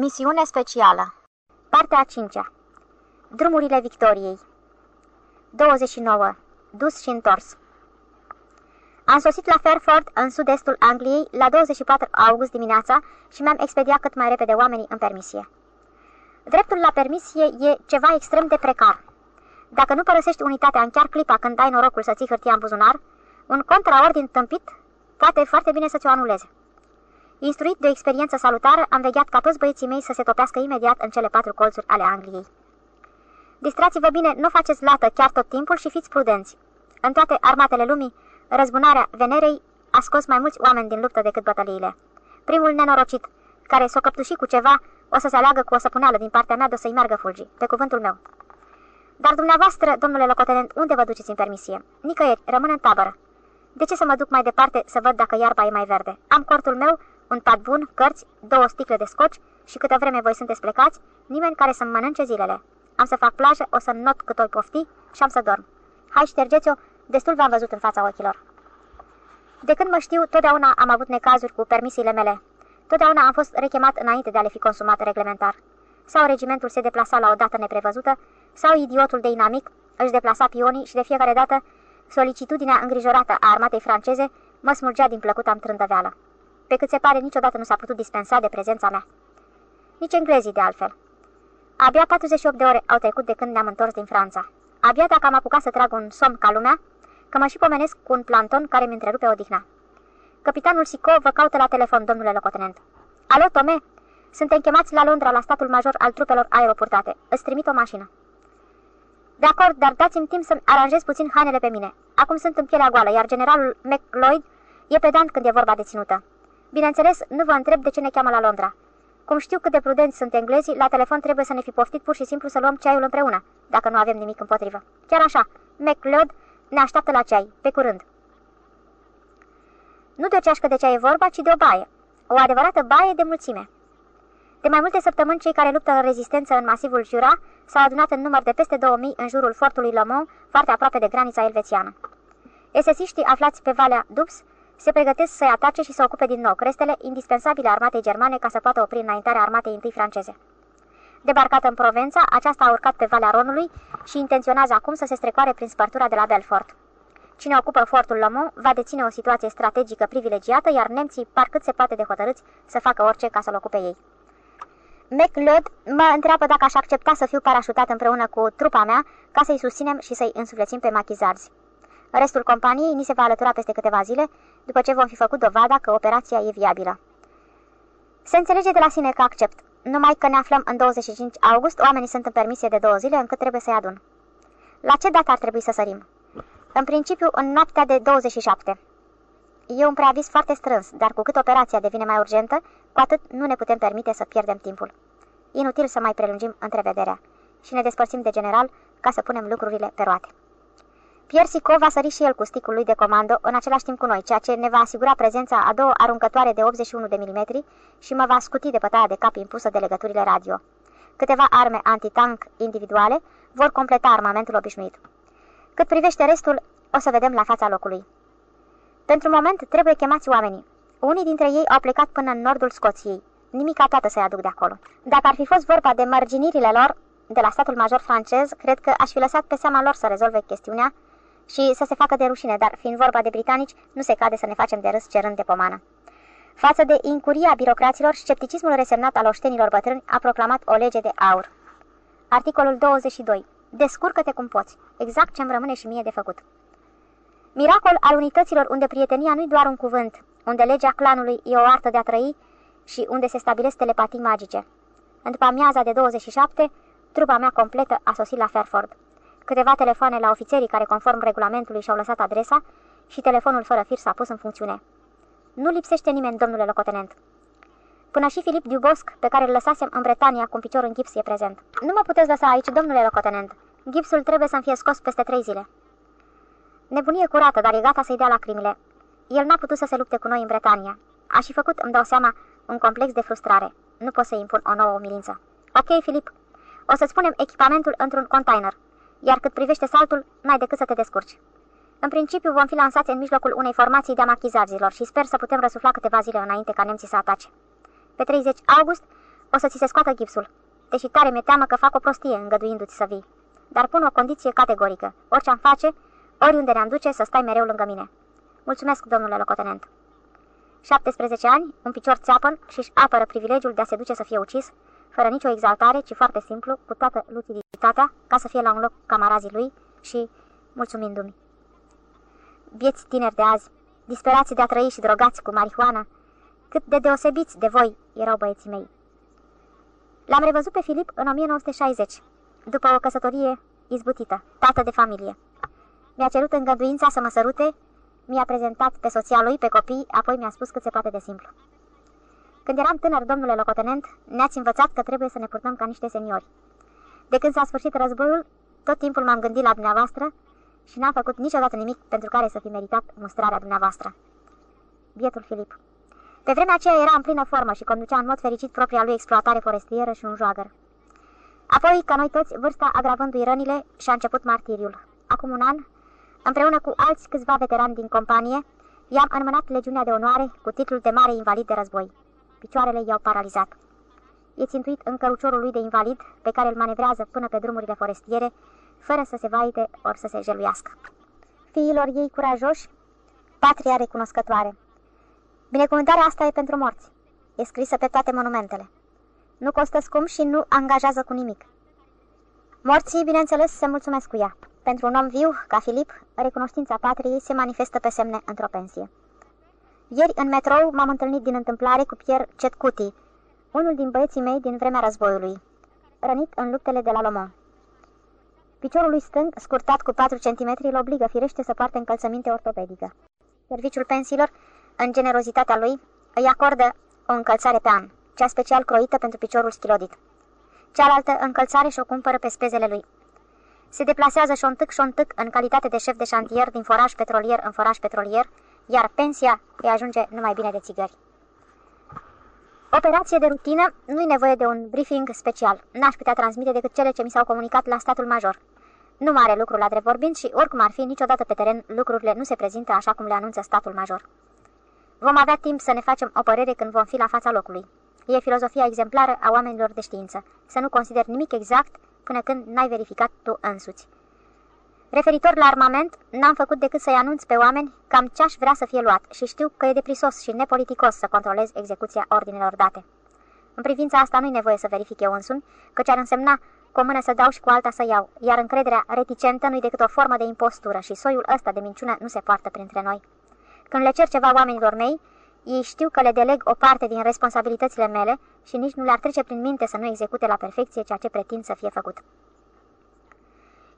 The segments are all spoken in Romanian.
Misiune specială Partea a cincea Drumurile Victoriei 29. Dus și întors Am sosit la Fairford, în sud-estul Angliei, la 24 august dimineața și mi-am expediat cât mai repede oamenii în permisie. Dreptul la permisie e ceva extrem de precar. Dacă nu părăsești unitatea în chiar clipa când ai norocul să ții hârtia în buzunar, un contraordin tâmpit poate foarte bine să ți-o anuleze. Instruit de o experiență salutară, am vegheat ca toți băieții mei să se topească imediat în cele patru colțuri ale Angliei. Distrați-vă bine, nu faceți lată chiar tot timpul și fiți prudenți. În toate armatele lumii, răzbunarea Venerei a scos mai mulți oameni din luptă decât bătăliile. Primul nenorocit, care s-o căptuși cu ceva, o să se aleagă cu o săpuneală din partea mea de o să-i meargă fulgii, pe cuvântul meu. Dar dumneavoastră, domnule locotenent, unde vă duceți în permisie? Nicăieri, rămân în tabără. De ce să mă duc mai departe să văd dacă iarba e mai verde? Am cortul meu, un pat bun, cărți, două sticle de scoci și câtă vreme voi sunteți plecați, nimeni care să-mi mănânce zilele. Am să fac plajă, o să not cât o pofti și am să dorm. Hai, ștergeți-o, destul v-am văzut în fața ochilor. De când mă știu, totdeauna am avut necazuri cu permisiile mele. Totdeauna am fost rechemat înainte de a le fi consumat reglementar. Sau regimentul se deplasa la o dată neprevăzută, sau idiotul de inamic își deplasa pionii și de fiecare dată solicitudinea îngrijorată a armatei franceze mă smulgea din plăcuta am trândăveală pe cât se pare niciodată nu s-a putut dispensa de prezența mea. Nici englezii de altfel. Abia 48 de ore au trecut de când ne-am întors din Franța. Abia dacă am apucat să trag un somn ca lumea, că mă și pomenesc cu un planton care mi întrerupe odihna. Capitanul Sico vă caută la telefon, domnule locotenent. Alo, Tome? Suntem chemați la Londra, la statul major al trupelor aeroportate. Îți trimit o mașină. De acord, dar dați-mi timp să-mi aranjez puțin hainele pe mine. Acum sunt în pielea goală, iar generalul McLeod e pedant când e vorba de ținută. Bineînțeles, nu vă întreb de ce ne cheamă la Londra. Cum știu cât de prudenți sunt englezii, la telefon trebuie să ne fi poftit pur și simplu să luăm ceaiul împreună, dacă nu avem nimic împotrivă. Chiar așa, McLeod ne așteaptă la ceai, pe curând. Nu de o ceașcă de ceai e vorba, ci de o baie. O adevărată baie de mulțime. De mai multe săptămâni, cei care luptă în rezistență în masivul Jura s-au adunat în număr de peste 2000 în jurul fortului Le Mans, foarte aproape de granița elvețiană. Esesiștii aflați pe Valea Dubs se pregătesc să-i atace și să ocupe din nou crestele indispensabile armatei germane ca să poată opri înaintarea armatei întâi franceze. Debarcată în Provența, aceasta a urcat pe Valea Ronului și intenționează acum să se strecoare prin spărtura de la Belfort. Cine ocupă fortul Lomont va deține o situație strategică privilegiată, iar nemții par cât se poate de hotărâți să facă orice ca să-l ocupe ei. McLeod mă întreabă dacă aș accepta să fiu parașutat împreună cu trupa mea ca să-i susținem și să-i însuflețim pe machizarzi. Restul companiei ni se va alătura peste câteva zile, după ce vom fi făcut dovada că operația e viabilă. Se înțelege de la sine că accept, numai că ne aflăm în 25 august, oamenii sunt în permisie de două zile încât trebuie să-i adun. La ce dată ar trebui să sărim? În principiu, în noaptea de 27. E un preavis foarte strâns, dar cu cât operația devine mai urgentă, cu atât nu ne putem permite să pierdem timpul. Inutil să mai prelungim întrevederea și ne despărțim de general ca să punem lucrurile pe roate. Pierre Sico va sări și el cu sticul lui de comando în același timp cu noi, ceea ce ne va asigura prezența a două aruncătoare de 81 de mm și mă va scuti de bătaia de cap impusă de legăturile radio. Câteva arme antitank individuale vor completa armamentul obișnuit. Cât privește restul, o să vedem la fața locului. Pentru moment trebuie chemați oamenii. Unii dintre ei au plecat până în nordul Scoției. Nimica toată să-i aduc de acolo. Dacă ar fi fost vorba de mărginirile lor, de la statul major francez, cred că aș fi lăsat pe seama lor să rezolve chestiunea și să se facă de rușine, dar fiind vorba de britanici, nu se cade să ne facem de râs cerând de pomană. Față de incuria birocraților, scepticismul resemnat al oștenilor bătrâni a proclamat o lege de aur. Articolul 22. Descurcă-te cum poți. Exact ce-mi rămâne și mie de făcut. Miracol al unităților unde prietenia nu-i doar un cuvânt, unde legea clanului e o artă de a trăi și unde se stabilesc telepatii magice. În după amiaza de 27, trupa mea completă a sosit la Fairford câteva telefoane la ofițerii care, conform regulamentului, și-au lăsat adresa și telefonul fără fir s-a pus în funcțiune. Nu lipsește nimeni, domnule locotenent. Până și Filip Dubosc, pe care îl lăsasem în Bretania cu un picior în gips, e prezent. Nu mă puteți lăsa aici, domnule locotenent. Gipsul trebuie să-mi fie scos peste trei zile. Nebunie curată, dar e gata să-i dea lacrimile. El n-a putut să se lupte cu noi în Bretania. A și făcut, îmi dau seama, un complex de frustrare. Nu pot să impun o nouă umilință. Ok, Filip. O să-ți punem echipamentul într-un container iar cât privește saltul, n-ai decât să te descurci. În principiu vom fi lansați în mijlocul unei formații de amachizarzilor și sper să putem răsufla câteva zile înainte ca nemții să atace. Pe 30 august o să ți se scoată gipsul, deși tare mi-e teamă că fac o prostie îngăduindu-ți să vii. Dar pun o condiție categorică. Orice am face, oriunde ne-am duce, să stai mereu lângă mine. Mulțumesc, domnule locotenent. 17 ani, un picior țeapăn și își apără privilegiul de a se duce să fie ucis, fără nicio exaltare, ci foarte simplu, cu toată luciditatea, ca să fie la un loc camarazii lui și mulțumindu-mi. Vieți tineri de azi, disperați de a trăi și drogați cu marihuana, cât de deosebiți de voi erau băieții mei. L-am revăzut pe Filip în 1960, după o căsătorie izbutită, tată de familie. Mi-a cerut îngăduința să mă sărute, mi-a prezentat pe soția lui, pe copii, apoi mi-a spus cât se poate de simplu. Când eram tânăr, domnule locotenent, ne-ați învățat că trebuie să ne purtăm ca niște seniori. De când s-a sfârșit războiul, tot timpul m-am gândit la dumneavoastră și n-am făcut niciodată nimic pentru care să fi meritat mustrarea dumneavoastră. Bietul Filip. Pe vremea aceea era în plină formă și conducea în mod fericit propria lui exploatare forestieră și un joagăr. Apoi, ca noi toți, vârsta agravându-i rănile, și-a început martiriul. Acum un an, împreună cu alți câțiva veterani din companie, i-am înmânat legiunea de onoare cu titlul de mare invalid de război. Picioarele i-au paralizat. E țintuit în căruciorul lui de invalid, pe care îl manevrează până pe drumurile forestiere, fără să se vaite ori să se jeluiască. Fiilor ei curajoși, patria recunoscătoare. Binecuvântarea asta e pentru morți. E scrisă pe toate monumentele. Nu costă scump și nu angajează cu nimic. Morții, bineînțeles, se mulțumesc cu ea. Pentru un om viu, ca Filip, recunoștința patriei se manifestă pe semne într-o pensie. Ieri, în metrou, m-am întâlnit din întâmplare cu Pierre Cetcuti, unul din băieții mei din vremea războiului, rănit în luptele de la Lomon. Piciorul lui stâng, scurtat cu 4 cm, îl obligă firește să poarte încălțăminte ortopedică. Serviciul pensiilor, în generozitatea lui, îi acordă o încălțare pe an, cea special croită pentru piciorul stilodit. Cealaltă încălțare și-o cumpără pe spezele lui. Se deplasează șontâc șontâc în calitate de șef de șantier din foraj petrolier în foraj petrolier, iar pensia îi ajunge numai bine de țigări. Operație de rutină, nu-i nevoie de un briefing special. N-aș putea transmite decât cele ce mi s-au comunicat la statul major. Nu mare lucru la drept vorbind și, oricum ar fi, niciodată pe teren lucrurile nu se prezintă așa cum le anunță statul major. Vom avea timp să ne facem o părere când vom fi la fața locului. E filozofia exemplară a oamenilor de știință. Să nu consideri nimic exact până când n-ai verificat tu însuți. Referitor la armament, n-am făcut decât să-i anunț pe oameni cam ce-aș vrea să fie luat și știu că e deprisos și nepoliticos să controlez execuția ordinelor date. În privința asta nu-i nevoie să verific eu însumi, căci ar însemna cu o mână să dau și cu alta să iau, iar încrederea reticentă nu-i decât o formă de impostură și soiul ăsta de minciună nu se poartă printre noi. Când le cer ceva oamenilor mei, ei știu că le deleg o parte din responsabilitățile mele și nici nu le-ar trece prin minte să nu execute la perfecție ceea ce pretind să fie făcut.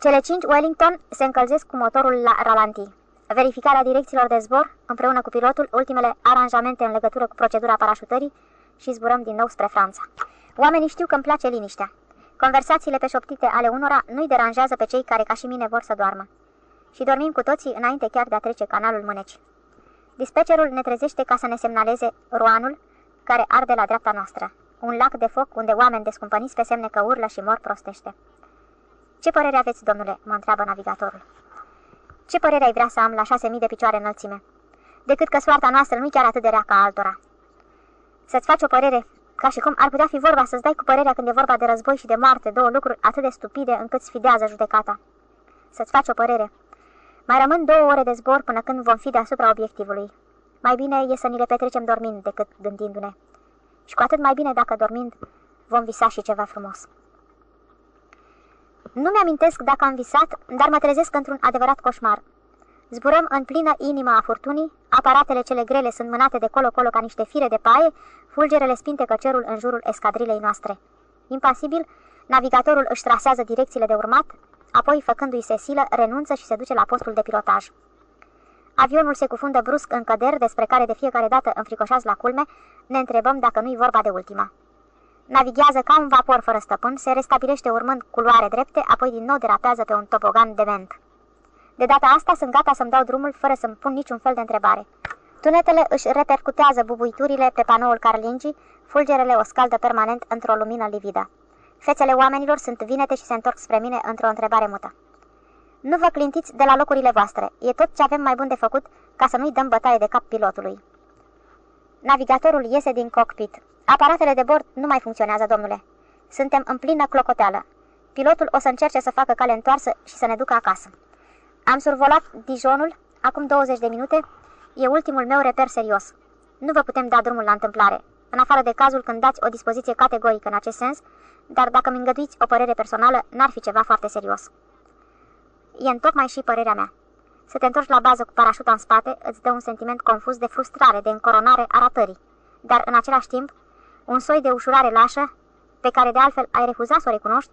Cele cinci Wellington se încălzesc cu motorul la ralanti. Verificarea direcțiilor de zbor, împreună cu pilotul, ultimele aranjamente în legătură cu procedura parașutării și zburăm din nou spre Franța. Oamenii știu că îmi place liniștea. Conversațiile peșoptite ale unora nu-i deranjează pe cei care, ca și mine, vor să doarmă. Și dormim cu toții înainte chiar de a trece canalul Mâneci. Dispecerii ne trezește ca să ne semnaleze roanul care arde la dreapta noastră. Un lac de foc unde oameni descumpăniți pe semne că urlă și mor prostește. Ce părere aveți, domnule?" mă întreabă navigatorul. Ce părere ai vrea să am la șase mii de picioare înălțime? Decât că soarta noastră nu-i chiar atât de rea ca altora. Să-ți faci o părere, ca și cum ar putea fi vorba să-ți dai cu părerea când e vorba de război și de moarte, două lucruri atât de stupide încât sfidează judecata. Să-ți faci o părere. Mai rămân două ore de zbor până când vom fi deasupra obiectivului. Mai bine e să ni le petrecem dormind decât gândindu-ne. Și cu atât mai bine dacă dormind vom visa și ceva frumos. Nu mi-amintesc dacă am visat, dar mă trezesc într-un adevărat coșmar. Zburăm în plină inima a furtunii, aparatele cele grele sunt mânate de colo-colo ca niște fire de paie, fulgerele spinte căcerul în jurul escadrilei noastre. Impasibil, navigatorul își trasează direcțiile de urmat, apoi, făcându-i se silă, renunță și se duce la postul de pilotaj. Avionul se cufundă brusc în căder, despre care de fiecare dată înfricoșați la culme, ne întrebăm dacă nu-i vorba de ultima. Navighează ca un vapor fără stăpân, se restabilește urmând culoare drepte, apoi din nou derapează pe un topogan dement. De data asta sunt gata să-mi dau drumul fără să-mi pun niciun fel de întrebare. Tunetele își repercutează bubuiturile pe panoul Carlingii, fulgerele o scaldă permanent într-o lumină lividă. Fețele oamenilor sunt vinete și se întorc spre mine într-o întrebare mută. Nu vă clintiți de la locurile voastre, e tot ce avem mai bun de făcut ca să nu-i dăm bătaie de cap pilotului. Navigatorul iese din cockpit. Aparatele de bord nu mai funcționează, domnule. Suntem în plină clocoteală. Pilotul o să încerce să facă cale întoarsă și să ne ducă acasă. Am survolat Dijonul acum 20 de minute. E ultimul meu reper serios. Nu vă putem da drumul la întâmplare, în afară de cazul când dați o dispoziție categorică în acest sens, dar dacă mi îngăduiți o părere personală, n-ar fi ceva foarte serios. E întocmai și părerea mea. Să te întorci la bază cu parașuta în spate îți dă un sentiment confuz de frustrare, de încoronare a ratării, dar în același timp, un soi de ușurare lașă, pe care de altfel ai refuzat să o recunoști,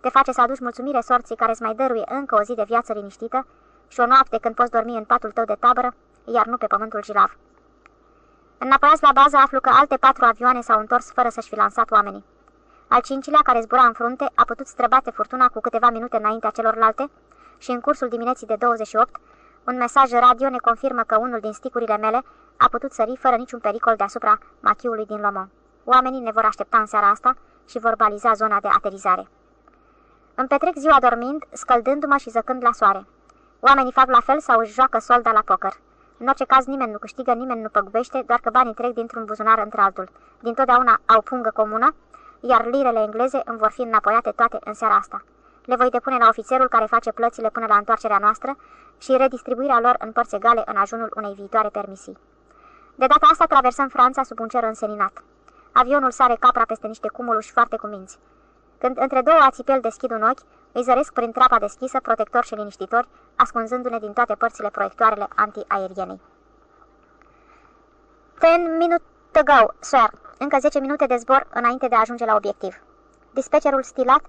te face să aduci mulțumire sorții care îți mai dăruie încă o zi de viață liniștită și o noapte când poți dormi în patul tău de tabără, iar nu pe pământul gilav. Înapoiați la bază aflu că alte patru avioane s-au întors fără să-și fi lansat oamenii. Al cincilea, care zbura în frunte, a putut străbate furtuna cu câteva minute înaintea celorlalte și în cursul dimineții de 28, un mesaj radio ne confirmă că unul din sticurile mele a putut sări fără niciun pericol deasupra machiului din Lomon. Oamenii ne vor aștepta în seara asta și vor baliza zona de aterizare. Îmi petrec ziua dormind, scăldându-mă și zăcând la soare. Oamenii fac la fel sau își joacă solda la poker. În orice caz, nimeni nu câștigă, nimeni nu păgubește, doar că banii trec dintr-un buzunar într-altul. Dintotdeauna au pungă comună, iar lirele engleze îmi vor fi înapoiate toate în seara asta. Le voi depune la ofițerul care face plățile până la întoarcerea noastră și redistribuirea lor în părți egale în ajunul unei viitoare permisii. De data asta traversăm Franța sub un cer înseninat. Avionul sare capra peste niște cumuluși foarte cuminți. Când între două ațipeli deschid un ochi, îi zăresc prin trapa deschisă, protectori și liniștitori, ascunzându-ne din toate părțile proiectoarele antiaerienei. Ten minute to go, sir. Încă 10 minute de zbor înainte de a ajunge la obiectiv. Dispecerul stilat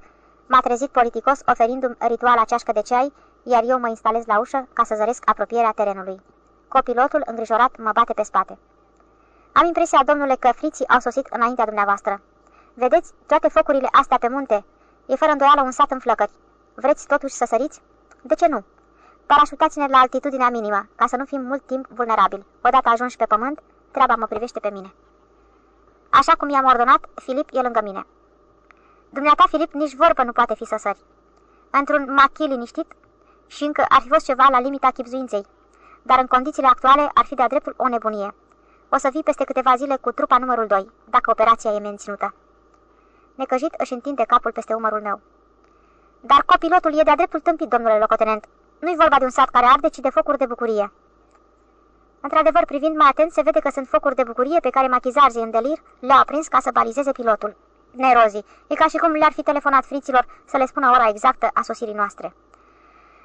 m-a trezit politicos oferindu-mi rituala ceașcă de ceai, iar eu mă instalez la ușă ca să zăresc apropierea terenului. Copilotul, îngrijorat, mă bate pe spate. Am impresia, domnule, că friții au sosit înaintea dumneavoastră. Vedeți, toate focurile astea pe munte, e fără îndoială un sat în flăcări. Vreți totuși să săriți? De ce nu? Parașutați-ne la altitudinea minimă, ca să nu fim mult timp vulnerabili. Odată ajunși pe pământ, treaba mă privește pe mine. Așa cum i-am ordonat, Filip e lângă mine. Dumneata, Filip, nici vorbă nu poate fi să sări. Într-un machi liniștit și încă ar fi fost ceva la limita chipzuinței, dar în condițiile actuale ar fi de-a dreptul o nebunie. O să vii peste câteva zile cu trupa numărul 2, dacă operația e menținută. Necăjit își întinde capul peste umărul meu. Dar copilotul e de-a dreptul tâmpit, domnule locotenent. Nu-i vorba de un sat care arde, ci de focuri de bucurie. Într-adevăr, privind mai atent, se vede că sunt focuri de bucurie pe care machizarzii în delir le-au aprins ca să balizeze pilotul. Nerozii. E ca și cum le-ar fi telefonat friților să le spună ora exactă a sosirii noastre.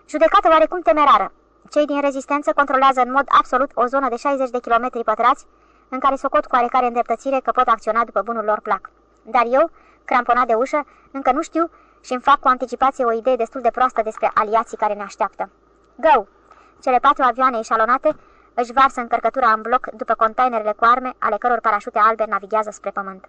Judecată oarecum temerară. Cei din rezistență controlează în mod absolut o zonă de 60 de kilometri pătrați, în care socot cu oarecare îndreptățire că pot acționa după bunul lor plac. Dar eu, cramponat de ușă, încă nu știu și îmi fac cu anticipație o idee destul de proastă despre aliații care ne așteaptă. Go! Cele patru avioane eșalonate își varsă încărcătura în bloc după containerele cu arme, ale căror parașute albe navighează spre pământ.